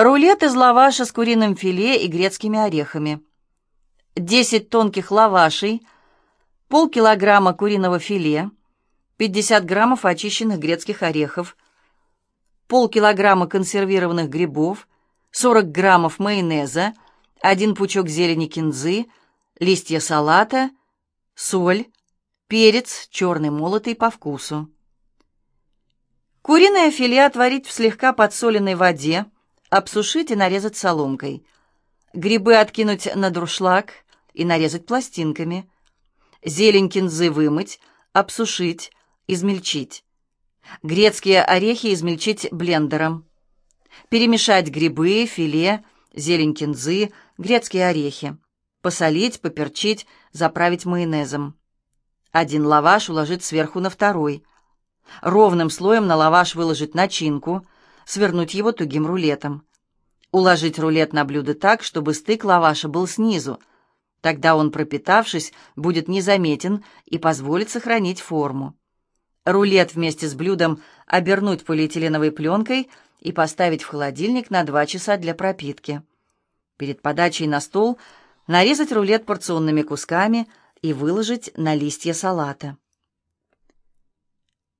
Рулет из лаваша с куриным филе и грецкими орехами. 10 тонких лавашей, полкилограмма куриного филе, 50 граммов очищенных грецких орехов, полкилограмма консервированных грибов, 40 граммов майонеза, один пучок зелени кинзы, листья салата, соль, перец, черный молотый по вкусу. Куриное филе отварить в слегка подсоленной воде, обсушить и нарезать соломкой. Грибы откинуть на дуршлаг и нарезать пластинками. Зелень кинзы вымыть, обсушить, измельчить. Грецкие орехи измельчить блендером. Перемешать грибы, филе, зелень кинзы, грецкие орехи. Посолить, поперчить, заправить майонезом. Один лаваш уложить сверху на второй. Ровным слоем на лаваш выложить начинку, свернуть его тугим рулетом. Уложить рулет на блюдо так, чтобы стык лаваша был снизу. Тогда он, пропитавшись, будет незаметен и позволит сохранить форму. Рулет вместе с блюдом обернуть полиэтиленовой пленкой и поставить в холодильник на 2 часа для пропитки. Перед подачей на стол нарезать рулет порционными кусками и выложить на листья салата.